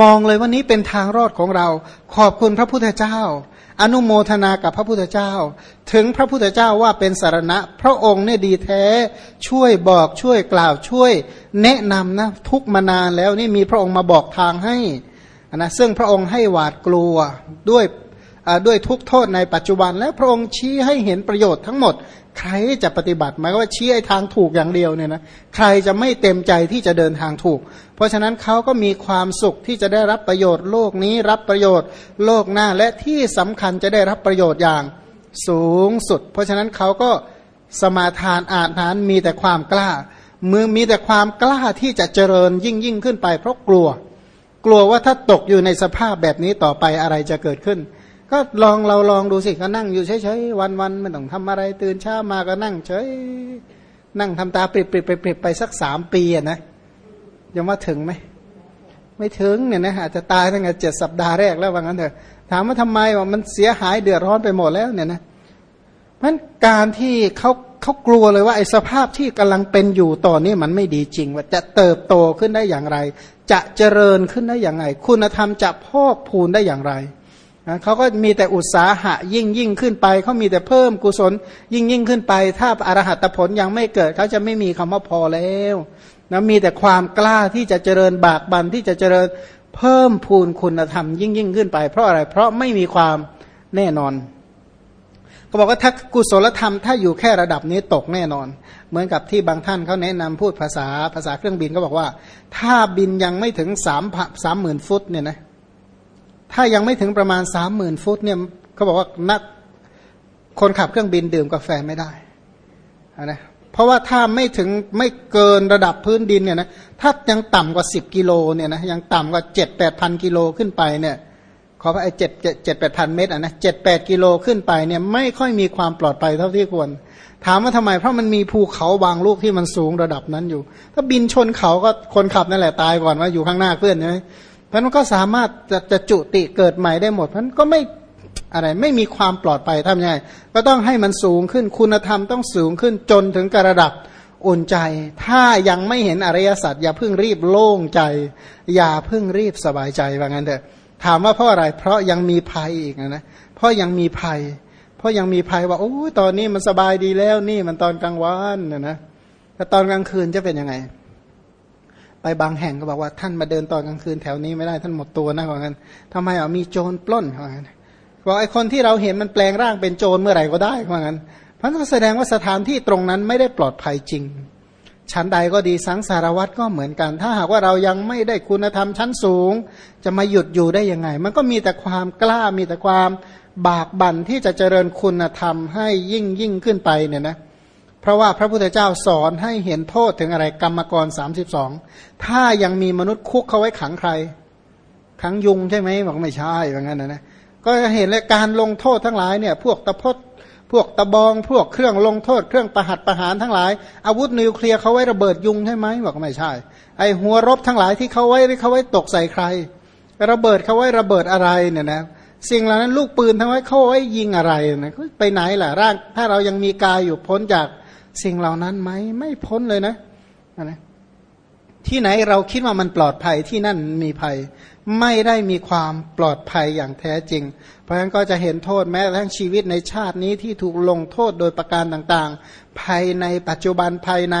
มองเลยว่านี้เป็นทางรอดของเรา ขอบคุณพระพุทธเจ้า อนุโมทนากับพระพุทธเจ้า ถึงพระพุทธเจ้าว่าเป็นสารณะ พระองค์เนี่ยดีแท้ ช่วยบอกช่วยกล่าวช่วย แนะนำนะทุกมานานแล้วนี่มีพระองค์มาบอกทางให้นะซึ่งพระองค์ให้หวาดกลัวด้วยด้วยทุกโทษในปัจจุบันและพระองค์ชี้ให้เห็นประโยชน์ทั้งหมด ใครจะปฏิบัติหมายว่าชี้ให้ทางถูกอย่างเดียวเนี่ยนะใครจะไม่เต็มใจที่จะเดินทางถูก เพราะฉะนั้นเขาก็มีความสุขที่จะได้รับประโยชน์ โลกนี้รับประโยชน์โลกหน้าและที่สำคัญจะได้รับประโยชน์อย่างสูงสุด เพราะฉะนั้นเขาก็สมาทานอาหารมีแต่ความกล้ามือมีแต่ความกล้าที่จะเจริญยิ่งยิ่งขึ้นไป เพราะกลัว กลัวว่าถ้าตกอยู่ในสภาพแบบนี้ต่อไปอะไรจะเกิดขึ้น ก็ลองเราลองดูสิก็นั่งอยู่เฉยๆวันๆไม่ต้องทำอะไรตื่นเช้ามาก็นั่งเฉยนั่งทำตาปริบปริบปริบไปสักสามปีอะนะยังว่าถึงไหมไม่ถึงเนี่ยนะอาจจะตายตั้งแต่เจ็ดสัปดาห์แรกแล้วว่างั้นเถอะ ถามว่าทำไมว่ามันเสียหายเดือดร้อนไปหมดแล้วเนี่ยนะเพราะการที่เขาเขากลัวเลยว่าไอ้สภาพที่กำลังเป็นอยู่ตอนนี้มันไม่ดีจริง ว่าจะเติบโตขึ้นได้อย่างไร จะเจริญขึ้นได้อย่างไร คุณธรรมจะพอกพูนได้อย่างไร นะเขาก็มีแต่อุตสาหะยิ่งยิ่งขึ้นไปเขามีแต่เพิ่มกุศล ยิ่งยิ่งขึ้นไป ถ้าอรหัตผลยังไม่เกิดเขาจะไม่มีคำว่าพอแล้วนะมีแต่ความกล้าที่จะเจริญบากบันที่จะเจริญเพิ่มพูนคุณธรรม ยิ่งยิ่งขึ้นไป เพราะอะไรเพราะไม่มีความแน่นอนก็บอกว่าถ้ากุศลธรรมถ้าอยู่แค่ระดับนี้ตกแน่นอน เหมือนกับที่บางท่านเขาแนะนำพูดภาษาภาษาเครื่องบินก็บอกว่า ถ้าบินยังไม่ถึงสามสามหมื่นฟุตเนี่ยนะ ถ้ายังไม่ถึงประมาณสามหมื่นฟุตเนี่ยเขาบอกว่านักคนขับเครื่องบินดื่มกาแฟไม่ได้นะเพราะว่าถ้าไม่ถึงไม่เกินระดับพื้นดินเนี่ยนะถ้ายังต่ำกว่าสิบกิโลเนี่ยนะยังต่ำกว่าเจ็ดแปดพันกิโลขึ้นไปเนี่ยขอพระไอ้เจ็ดเจ็ดแปดพันเมตรอะนะเจ็ดแปดกิโลขึ้นไปเนี่ยไม่ค่อยมีความปลอดภัยเท่าที่ควร ถามว่าทำไม เพราะมันมีภูเขาบางลูกที่มันสูงระดับนั้นอยู่ ถ้าบินชนเขาก็คนขับนั่นแหละตายก่อนว่าอยู่ข้างหน้าเพื่อนใช่ไหม พราะนั้นก็สามารถจะจะจุติเกิดใหม่ได้หมดเพราะนั้นก็ไม่อะไรไม่มีความปลอดภัยทำยังไงก็ต้องให้มันสูงขึ้นคุณธรรมต้องสูงขึ้นจนถึงกระดับอุ่นใจ ถ้ายังไม่เห็นอริยสัจอย่าเพิ่งรีบโล่งใจ อย่าเพิ่งรีบสบายใจว่างั้นเถอะถามว่าเพราะอะไร เพราะยังมีภัยอีกนะเพราะยังมีภัย เพราะยังมีภัยว่าโอ้ตอนนี้มันสบายดีแล้วนี่มันตอนกลางวันนะนะแต่ตอนกลางคืนจะเป็นยังไง ไปบางแห่งก็บอกว่าท่านมาเดินตอนกลางคืนแถวนี้ไม่ได้ท่านหมดตัวนะว่างั้นทำไมอะมีโจรปล้นว่างั้นบอกไอ้คนที่เราเห็นมันแปลงร่างเป็นโจรเมื่อไหร่ก็ได้ว่างั้นเพราะนั้นแสดงว่าสถานที่ตรงนั้นไม่ได้ปลอดภัยจริง ชั้นใดก็ดีสังสารวัตรก็เหมือนกัน ถ้าหากว่าเรายังไม่ได้คุณธรรมชั้นสูง จะมาหยุดอยู่ได้ยังไง มันก็มีแต่ความกล้ามีแต่ความบากบั่นที่จะเจริญคุณธรรมให้ยิ่งยิ่งขึ้นไปเนี่ยนะเพราะว่าพระพุทธเจ้าสอนให้เห็นโทษถึงอะไรกรรมกรสามสิบสองถ้ายังมีมนุษย์คุกเขาไว้ขังใคร ขังยุงใช่ไหมบอกไม่ใช่แบบนั้นนะนะก็เห็นเลยการลงโทษทั้งหลายเนี่ย พวกตะพดพวกตะบอง พวกเครื่องลงโทษ เครื่องประหัตประหารทั้งหลาย อาวุธนิวเคลียร์เขาไว้ระเบิดยุงใช่ไหมบอกไม่ใช่ ไอหัวรบทั้งหลายที่เขาไว้เขาไว้ตกใส่ใคร ระเบิดเขาไว้ระเบิดอะไรเนี่ยนะสิ่งเหล่านั้นลูกปืนทั้งไว้เขาไว้ยิงอะไรนะไปไหนล่ะร่างถ้าเรายังมีกายอยู่พ้นจาก สิ่งเหล่านั้นไหมไม่พ้นเลยนะนะที่ไหนเราคิดว่ามันปลอดภัยที่นั่นมีภัย ไม่ได้มีความปลอดภัยอย่างแท้จริง เพราะฉะนั้นก็จะเห็นโทษแม้ทั้งชีวิตในชาตินี้ที่ถูกลงโทษโดยประการต่างๆ ภายในปัจจุบันภายใน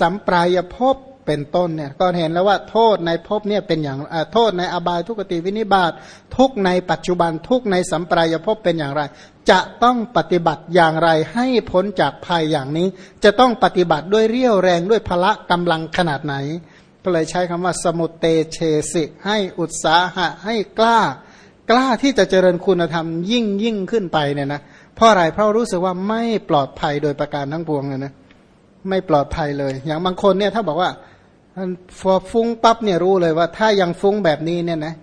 สัมปรายภพ เป็นต้นเนี่ยก็เห็นแล้วว่าโทษในภพเนี่ยเป็นอย่างโทษในอบายทุกติวินิบาตทุกในปัจจุบันทุกในสัมปรายภพเป็นอย่างไร จะต้องปฏิบัติอย่างไรให้พ้นจากภัยอย่างนี้ จะต้องปฏิบัติด้วยเรี่ยวแรงด้วยพละกำลังขนาดไหน ก็เลยใช้คำว่าสมุตเตเชสิ ให้อุตสาหะให้กล้ากล้าที่จะเจริญคุณธรรมยิ่งยิ่งขึ้นไปเนี่ยนะเพราะอะไรเพราะรู้สึกว่าไม่ปลอดภัยโดยประการทั้งปวงเลยนะไม่ปลอดภัยเลย อย่างบางคนเนี่ยถ้าบอกว่า พอฟุ้งปั๊บเนี่ยรู้เลยว่า ถ้ายังฟุ้งแบบนี้เนี่ยนะ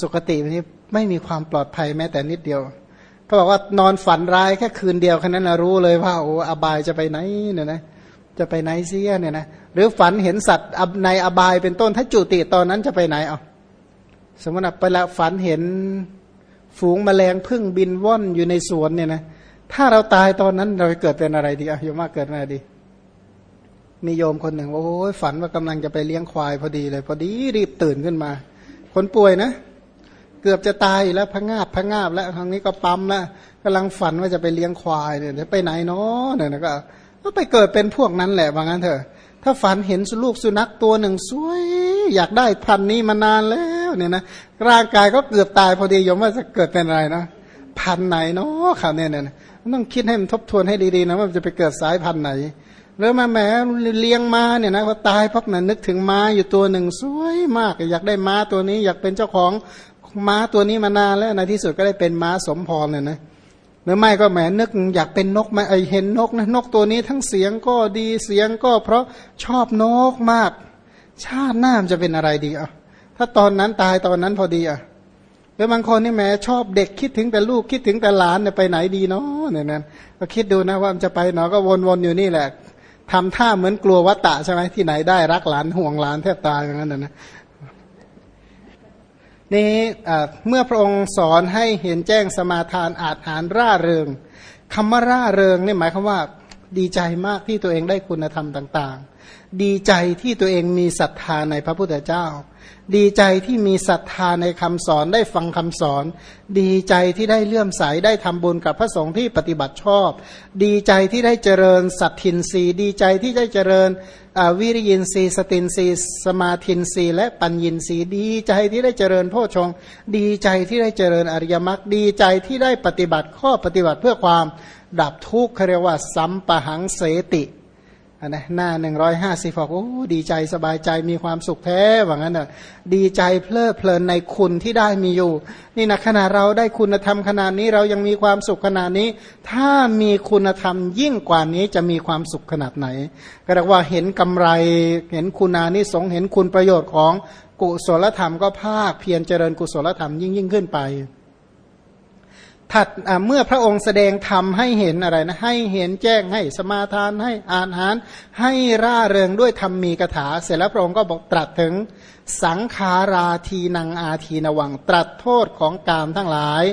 สุคตินี้ไม่มีความปลอดภัยแม้แต่นิดเดียวเขาบอกว่านอนฝันร้ายแค่คืนเดียวแค่นั้นนะรู้เลยว่า โอ้อบายจะไปไหนเนี่ยนะจะไปไหนเสียเนี่ยนะหรือฝันเห็นสัตว์ในอบายเป็นต้นถ้าจุติตอนนั้นจะไปไหนเอาสมมติไปละฝันเห็นฝูงแมลงพึ่งบินว่อนอยู่ในสวนเนี่ยนะถ้าเราตายตอนนั้นเราจะเกิดเป็นอะไรดีอะโยมว่าเกิดอะไรดี มีโยมคนหนึ่งโอ้ยฝันว่ากำลังจะไปเลี้ยงควายพอดีเลย พอดีรีบตื่นขึ้นมา คนป่วยนะ เกือบจะตายแล้วพงาบพงาบแล้วครั้งนี้ก็ปั๊มแล้วกำลังฝันว่าจะไปเลี้ยงควายเนี่ยจะไปไหนเนาะเนี่ยนะก็ก็ไปเกิดเป็นพวกนั้นแหละว่างั้นเถอะ ถ้าฝันเห็นลูกสุนัขตัวหนึ่งสวย อยากได้พันนี้มานานแล้วเนี่ยนะร่างกายก็เกือบตายพอดีโยมว่าจะเกิดเป็นอะไรนะพันไหนเนาะครับเนี่ยเนี่ยต้องคิดให้มันทบทวนให้ดีๆนะว่าจะไปเกิดสายพันธุ์ไหน หรือมาแหมเลี้ยงม้าเนี่ยนะพอตายพักนั้นนึกถึงม้าอยู่ตัวหนึ่งสวยมาก อยากได้ม้าตัวนี้ อยากเป็นเจ้าของม้าตัวนี้มานานแล้วในที่สุดก็ได้เป็นม้าสมพรเนี่ยนะหรือไม่ก็แหมนึกอยากเป็นนกไหมไอเห็นนกนะนกตัวนี้ทั้งเสียงก็ดีเสียงก็ เพราะชอบนกมาก ชาติหน้ามจะเป็นอะไรดีอะถ้าตอนนั้นตายตอนนั้นพอดีอะหรือบางคนนี่แหมชอบเด็กคิดถึงแต่ลูกคิดถึงแต่หลานเนี่ยไปไหนดีเนาะเนี่ยนะก็คิดดูนะว่ามันจะไปเนาะก็วนๆอยู่นี่แหละ ทำท่าเหมือนกลัววัตตะใช่ไหมที่ไหนได้รักหลานห่วงหลานแทบตายอย่างนั้นนะนี่เมื่อพระองค์สอนให้เห็นแจ้งสมาทานอาจหารร่าเริงคำว่าร่าเริงนี่หมายความว่า ดีใจมากที่ตัวเองได้คุณธรรมต่าง ๆ ดีใจที่ตัวเองมีศรัทธาในพระพุทธเจ้า ดีใจที่มีศรัทธาในคำสอนได้ฟังคำสอน ดีใจที่ได้เลื่อมใสได้ทำบุญกับพระสงฆ์ที่ปฏิบัติชอบ ดีใจที่ได้เจริญสัตทินรีดีใจที่ได้เจริญวิริยินรีสตินรีสมาทินรีและปัญญินรีดีใจที่ได้เจริญโพชงดีใจที่ได้เจริญอริยมรรคดีใจที่ได้ปฏิบัติข้อปฏิบัติเพื่อความดับทุกข์เรียกว่าสัมปะหังเสติ นะหน้าหนึ่งร้อยห้าสิบบอกโอ้ดีใจสบายใจมีความสุขแท้ว่างั้นอะดีใจเพลิดเพลินในคุณที่ได้มีอยู่ นี่นะขณะเราได้คุณธรรมขนาดนี้เรายังมีความสุขขนาดนี้ ถ้ามีคุณธรรมยิ่งกว่านี้จะมีความสุขขนาดไหน ก็เรียกว่าเห็นกำไรเห็นคุณานิสงเห็นคุณประโยชน์ของกุศลธรรมก็ภาคเพียรเจริญกุศลธรรมยิ่งยิ่งขึ้นไป ถัดเมื่อพระองค์แสดงธรรมให้เห็นอะไรนะให้เห็นแจ้งให้สมาทานให้อ่านหานให้ร่าเริงด้วยธรรมมีกถา เสร็จแล้วพระองค์ก็บอกตรัสถึงสังขาราทีนังอาทีนวัง ตรัสโทษของกามทั้งหลาย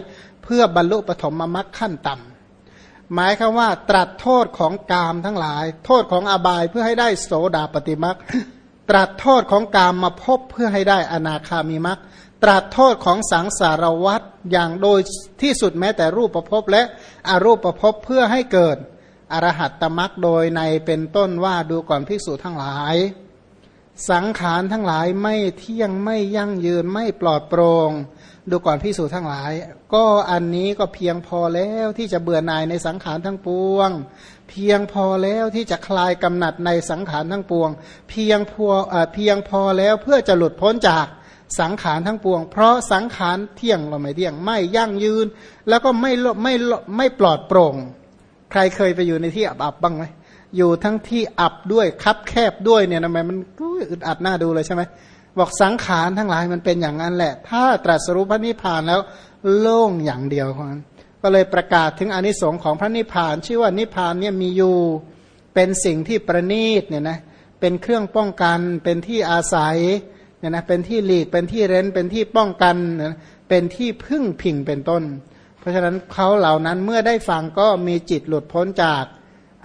เพื่อบรรลุปฐมมรรคขั้นต่ำหมายคือว่า ตรัสโทษของกามทั้งหลาย โทษของอบายเพื่อให้ได้โสดาปฏิมรรคตรัสโทษของกามมาพบเพื่อให้ได้อนาคามิมรรคตรัสโทษของสังสารวัฏ อย่างโดยที่สุดแม้แต่รูปประพบและอรูปประพบเพื่อให้เกิดอรหัตตมักโดยในเป็นต้นว่าดูก่อนภิกษุทั้งหลาย สังขารทั้งหลายไม่เที่ยงไม่ยั่งยืนไม่ปลอดโปรง่งดูก่อนพิสูจทั้งหลาย ก็อันนี้ก็เพียงพอแล้วที่จะเบื่อหน่ายในสังขารทั้งปวง เพียงพอแล้วที่จะคลายกำหนัดในสังขารทั้งปวง เพียงพอเพียงพอแล้วเพื่อจะหลุดพ้นจาก สังขารทั้งปวง เพราะสังขารเที่ยงเราไม่เที่ยง ไม่ยั่งยืน แล้วก็ไม่ไม่ไม่ปลอดโปร่ง ใครเคยไปอยู่ในที่อับอับบ้างไหมอยู่ทั้งที่อับด้วยคับแคบด้วยเนี่ยทำไมมันอึดอัดหน้าดูเลยใช่ไหมบอกสังขารทั้งหลายมันเป็นอย่างนั้นแหละ ถ้าตรัสรู้พระนิพพานแล้วโล่งอย่างเดียวคนก็เลยประกาศถึงอนิสงค์ของพระนิพพาน ชื่อว่านิพพานเนี่ยมีอยู่เป็นสิ่งที่ประณีตเนี่ยนะเป็นเครื่องป้องกันเป็นที่อาศัย เนี่ยนะเป็นที่หลีกเป็นที่เร้นเป็นที่ป้องกันเป็นที่พึ่งพิงเป็นต้น เพราะฉะนั้นเขาเหล่านั้นเมื่อได้ฟังก็มีจิตหลุดพ้นจาก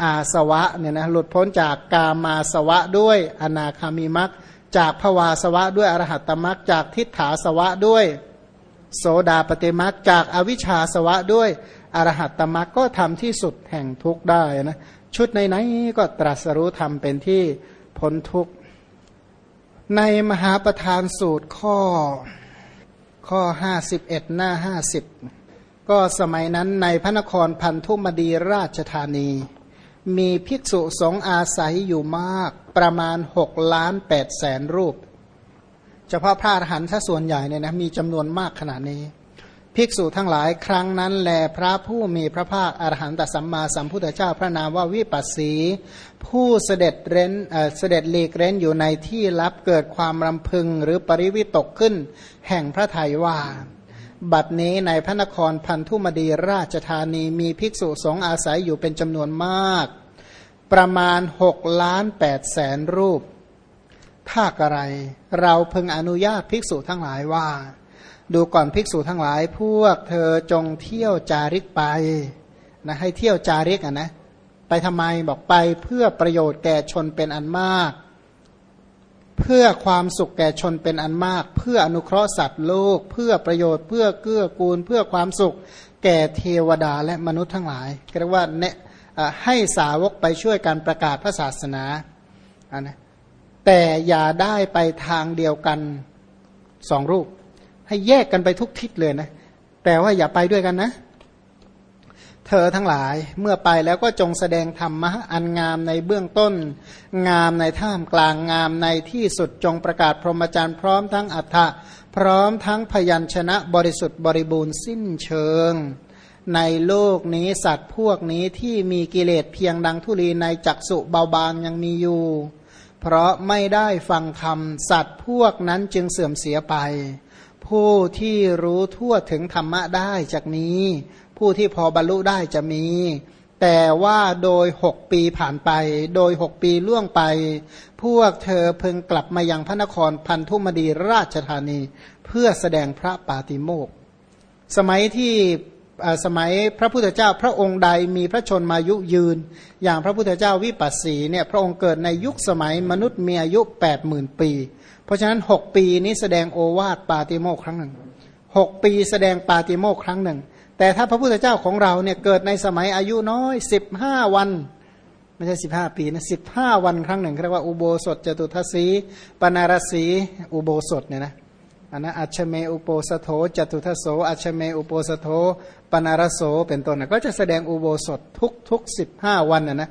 อาสวะเนี่ยนะหลุดพ้นจากกามาสวะด้วยอนาคามีมักจากภวาสวะด้วยอรหัตตมักจากทิฏฐาสวะด้วย โสดาปฏิมักจากอวิชชาสวะด้วยอรหัตตมักก็ทำที่สุดแห่งทุกได้นะชุดไหนก็ตรัสรู้ธรรมเป็นที่พ้นทุก ในมหาประธานสูตรข้อข้อห้าสิบเอ็ดหน้าห้าสิบก็สมัยนั้นในพระนครพันธุมดีราชธานี มีภิกษุสงฆ์อาศัยอยู่มากประมาณหกล้านแปดแสนรูป เฉพาะพระอรหันต์ส่วนใหญ่เนี่ยนะมีจำนวนมากขนาดนี้ ภิกษุทั้งหลายครั้งนั้นแลพระผู้มีพระภาคอรหันตสัมมาสัมพุทธเจ้าพระนามว่าวิปัสสี ผู้เสด็จเร้นเสด็จเลกเร้นอยู่ในที่ลับเกิดความรำพึงหรือปริวิตกขึ้น แห่งพระทัยว่า บัดนี้ในพระนครพันธุมดีราชธานีมีภิกษุสงฆ์อาศัยอยู่เป็นจำนวนมาก ประมาณหกล้านแปดแสนรูปถ้าอะไร เราพึงอนุญาตภิกษุทั้งหลายว่า ดูก่อนภิกษุทั้งหลาย พวกเธอจงเที่ยวจาริกไปนะให้เที่ยวจาริกอะนะ ไปทำไมบอกไปเพื่อประโยชน์แก่ชนเป็นอันมาก เพื่อความสุขแก่ชนเป็นอันมาก เพื่ออนุเคราะห์สัตว์โลก เพื่อประโยชน์เพื่อเกื้อกูล เพื่อความสุขแก่เทวดาและมนุษย์ทั้งหลายเรียกว่าเนะให้สาวกไปช่วยการประกาศพระศาสนาอันนะแต่อย่าได้ไปทางเดียวกันสองรูป ให้แยกกันไปทุกทิศเลยนะ แต่ว่าอย่าไปด้วยกันนะ เธอทั้งหลายเมื่อไปแล้วก็จงแสดงธรรมะอันงามในเบื้องต้น งามในท่ามกลางงามในที่สุดจงประกาศพรหมจรรย์พร้อมทั้งอัฏฐะพร้อมทั้งพยัญชนะบริสุทธิ์บริบูรณ์สิ้นเชิง ในโลกนี้สัตว์พวกนี้ที่มีกิเลสเพียงดังทุลีในจักสุเบาบางยังมีอยู่ เพราะไม่ได้ฟังธรรมสัตว์พวกนั้นจึงเสื่อมเสียไป ผู้ที่รู้ทั่วถึงธรรมะได้จากนี้ผู้ที่พอบรรลุได้จะมี แต่ว่าโดยหกปีผ่านไป โดยหกปีล่วงไป พวกเธอเพิ่งกลับมายังพระนครพันธุมดีราชธานี เพื่อแสดงพระปาติโมกสมัยที่สมัยพระพุทธเจ้าพระองค์ใดมีพระชนมายุยืน อย่างพระพุทธเจ้าวิปัสสีเนี่ยพระองค์เกิดในยุคสมัยมนุษย์มีอายุ8ปดหมื่นปี เพราะฉะนั้น6ปีนี้แสดงโอวาทปาติโมกครั้งหนึ่ง6ปีแสดงปาติโมกครั้งหนึ่ง แต่ถ้าพระพุทธเจ้าของเราเนี่ยเกิดในสมัยอายุน้อย15วันไม่ใช่สิบห้าปีนะสิบห้าวันครั้งหนึ่งเรียกว่าอุโบสถจตุทศีปนารสีอุโบสถเนี่ยนะอันนั้นอัชเมอุโปสโธจตุทโสอัชเมอุโปสโธปนารโสเป็นต้นนะก็จะแสดงอุโบสถทุกทุกสิบห้าวันนะนะ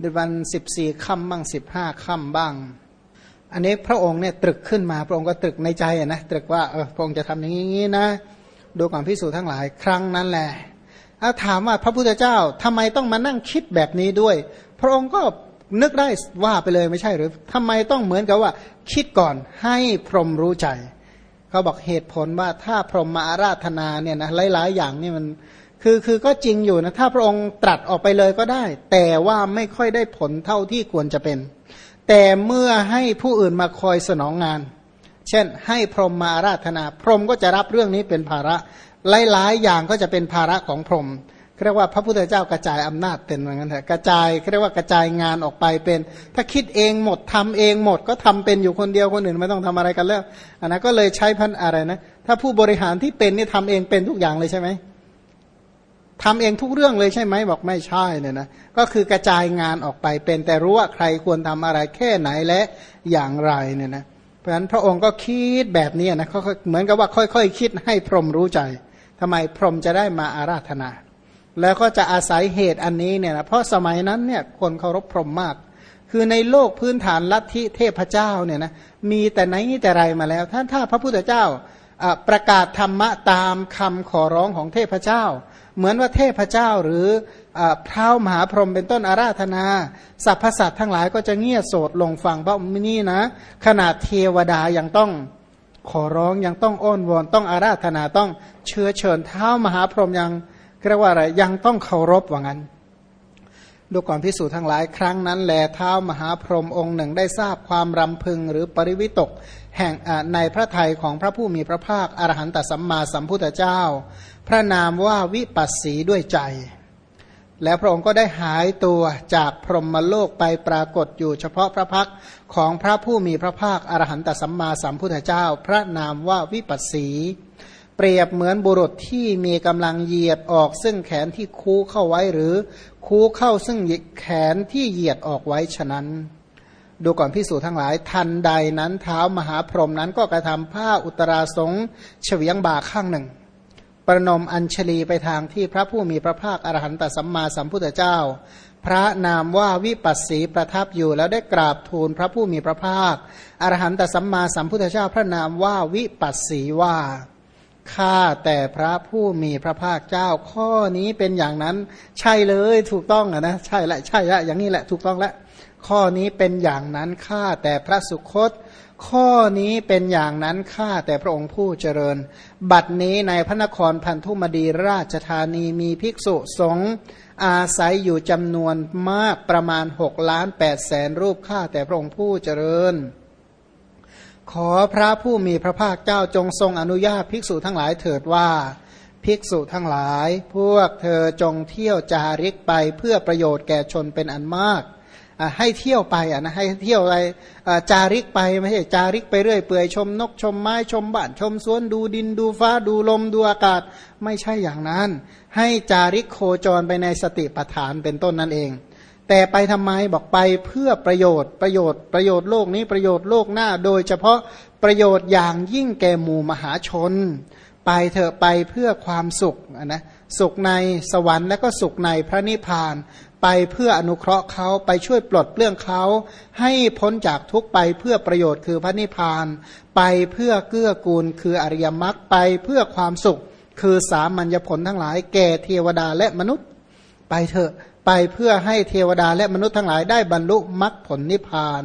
ในวันสิบสี่ค่ำบ้างสิบห้าค่ำบ้าง อันนี้พระองค์เนี่ยตรึกขึ้นมา พระองค์ก็ตรึกในใจนะตรึกว่าเออพระองค์จะทำอย่างนี้นะดูความพิสูจน์ทั้งหลายครั้งนั้นแหละเอาถามว่าพระพุทธเจ้าทำไมต้องมานั่งคิดแบบนี้ด้วย พระองค์ก็นึกได้ว่าไปเลยไม่ใช่หรือทำไมต้องเหมือนกับว่า คิดก่อนให้พรหมรู้ใจเขาบอกเหตุผลว่าถ้าพรหมมาอาราธนาเนี่ยนะหลาย ๆ อย่างนี่มันคือคือก็จริงอยู่นะถ้าพระองค์ตรัสออกไปเลยก็ได้ แต่ว่าไม่ค่อยได้ผลเท่าที่ควรจะเป็น แต่เมื่อให้ผู้อื่นมาคอยสนองงาน เช่น ให้พรหมมาอาราธนา พรหมก็จะรับเรื่องนี้เป็นภาระ หลายๆ อย่างก็จะเป็นภาระของพรหมเรียกว่าพระพุทธเจ้ากระจายอำนาจเป็นเหมือนกันเถอะกระจายเรียกว่ากระจายงานออกไปเป็น ถ้าคิดเองหมดทำเองหมดก็ทำเป็นอยู่คนเดียวคนอื่นไม่ต้องทำอะไรกันแล้วอันนั้นก็เลยใช้พันอะไรนะ ถ้าผู้บริหารที่เป็นนี่ทำเองเป็นทุกอย่างเลยใช่ไหม ทำเองทุกเรื่องเลยใช่ไหมบอกไม่ใช่เนี่ยนะก็คือกระจายงานออกไปเป็นแต่รู้ว่าใครควรทำอะไรแค่ไหนและอย่างไรเนี่ยนะเพราะฉะนั้นพระองค์ก็คิดแบบนี้นะเขาเหมือนกับว่าค่อยๆคคิดให้พรหมรู้ใจทำไมพรหมจะได้มาอาราธนา แล้วก็จะอาศัยเหตุอันนี้เนี่ยนะเพราะสมัยนั้นเนี่ยคนเคารพพรหมมาก คือในโลกพื้นฐานลัทธิเทพเจ้าเนี่ยนะมีแต่ไหนแต่ไรมาแล้วท่านถ้าพระพุทธเจ้าประกาศธรรมะตามคำขอร้องของเทพเจ้า เหมือนว่าเทพเจ้าหรือพระมหาพรหมเป็นต้นอาราธนาสรรพสัตว์ทั้งหลายก็จะเงียบโสดลงฟังเพราะนี่นะ ขนาดเทวดายังต้องขอร้องยังต้องอ้อนวอนต้องอาราธนาต้องเชื้อเชิญเท้ามหาพรหมยังเรียกว่าอะไรยังต้องเคารพว่างั้นดูก่อนพิสูจน์ทั้งหลายครั้งนั้นแลเท้ามหาพรหมองค์หนึ่งได้ทราบความรำพึงหรือปริวิตกแห่งในพระทัยของพระผู้มีพระภาคอรหันตสัมมาสัมพุทธเจ้า พระนามว่าวิปัสสีด้วยใจ แล้วพระองค์ก็ได้หายตัวจากพรหมโลกไปปรากฏอยู่เฉพาะพระพักของพระผู้มีพระภาคอรหันตสัมมาสัมพุทธเจ้า พระนามว่าวิปัสสี เปรียบเหมือนบุรุษที่มีกำลังเหยียดออกซึ่งแขนที่คูเข้าไว้หรือคูเข้าซึ่งแขนที่เหยียดออกไว้ฉะนั้นดูก่อนพิสูจนทั้งหลายทันใดนั้นเท้ามหาพรหมนั้นก็กระทำผ้าอุตราสงเฉวียงบ่าข้างหนึ่ง ประนมอัญชลีไปทางที่พระผู้มีพระภาคอรหันตสัมมาสัมพุทธเจ้า พระนามว่าวิปัสสีประทับอยู่แล้วได้กราบทูลพระผู้มีพระภาคอรหันตสัมมาสัมพุทธเจ้า พระนามว่าวิปัสสีว่าข้าแต่พระผู้มีพระภาคเจ้า ข้อนี้เป็นอย่างนั้น ใช่เลยถูกต้องนะใช่ละใช่ละอย่างนี้แหละถูกต้องล้วข้อนี้เป็นอย่างนั้นข้าแต่พระสุคต ข้อนี้เป็นอย่างนั้นข้าแต่พระองค์ผู้เจริญ บัดนี้ในพระนครพันธุมดีราชธานีมีภิกษุสงฆ์อาศัยอยู่จำนวนมากประมาณหกล้านแปดแสนรูปข้าแต่พระองค์ผู้เจริญ ขอพระผู้มีพระภาคเจ้าจงทรงอนุญาตภิกษุทั้งหลายเถิดว่า ภิกษุทั้งหลาย พวกเธอจงเที่ยวจาริกไปเพื่อประโยชน์แก่ชนเป็นอันมาก ให้เที่ยวไปอะนะให้เที่ยวอะไรจาริกไปไม่ใช่จาริกไปเรื่อยเปื่อยชมนกชมไม้ชมบ้านชมสวนดูดินดูฟ้าดูลมดูอากาศ ไม่ใช่อย่างนั้น ให้จาริกโคจรไปในสติปัฏฐานเป็นต้นนั่นเอง แต่ไปทำไมบอกไปเพื่อประโยชน์ประโยชน์ประโยชน์โลกนี้ประโยชน์โลกหน้า โดยเฉพาะประโยชน์อย่างยิ่งแก่หมู่มหาชน ไปเถอะไปเพื่อความสุขนะสุขในสวรรค์และก็สุขในพระนิพพาน ไปเพื่ออนุเคราะห์เขาไปช่วยปลดเปลื้องเขาให้พ้นจากทุกไปเพื่อประโยชน์คือพระนิพพาน ไปเพื่อเกื้อกูลคืออริยมรรคไปเพื่อความสุข คือสามัญญผลทั้งหลาย แก่เทวดาและมนุษย์ ไปเถอะไปเพื่อให้เทวดาและมนุษย์ทั้งหลายได้บรรลุมรรคผลนิพพาน